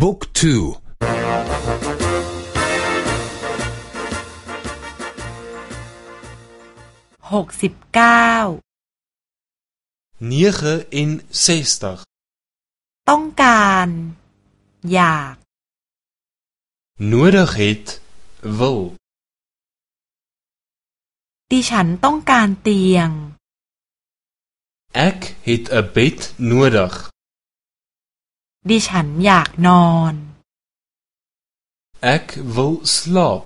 บุ๊กทูหกสิบเก้าต้องการ อยาก nodig het wil ดิฉันต้องการเตียง ek het 'n bed nodig ดิฉันอยากนอน ek wil slaap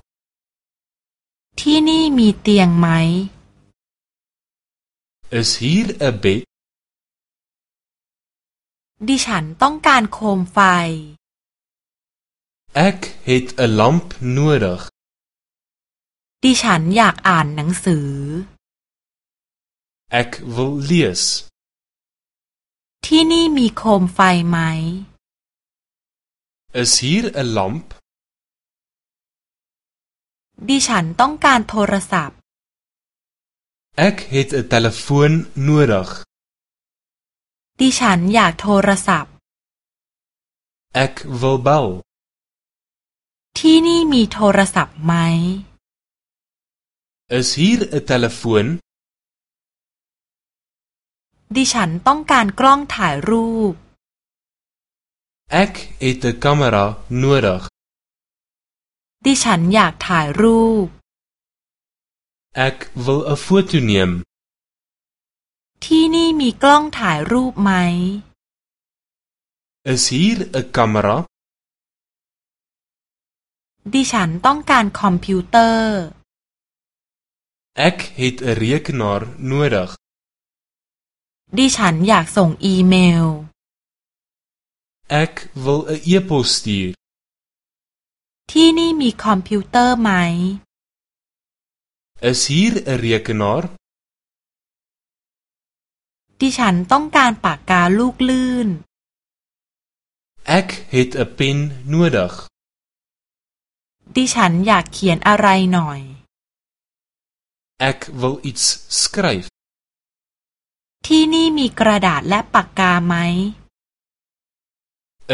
ที่นี่มีเตียงไหม is hier 'n bed ดิฉันต้องการโคมไฟ ek het 'n lamp nodig ดิฉันอยากอ่านหนังสือ ek wil lees ที่นี่มีโคมไฟไหม is hier 'n lamp ดิฉันต้องการโทรศัพท์ ek het 'n telefoon nodig ดิฉันอยากโทรศัพท์ ek wil bel ที่นี่มีโทรศัพท์ไหม is hier 'n telefoon ดิฉันต้องการกล้องถ่ายรูป ek het 'n kamera nodig ดิฉันอยากถ่ายรูป ek wil 'n foto neem ที่นี่มีกล้องถ่ายรูปไหม is hier 'n kamera ดิฉันต้องการคอมพิวเตอร์ ek het 'n rekenaar nodig ดิฉันอยากส่งอีเมล ek wil 'n e-pos stuur ที่นี่มีคอมพิวเตอร์ไหม is hier 'n rekenaar ดิฉันต้องการปากกาลูกลื่น ek het 'n pen nodig ดิฉันอยากเขียนอะไรหน่อย ek wil iets skryf ที่นี่มีกระดาษและปากกาไหม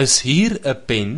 is hier 'n pen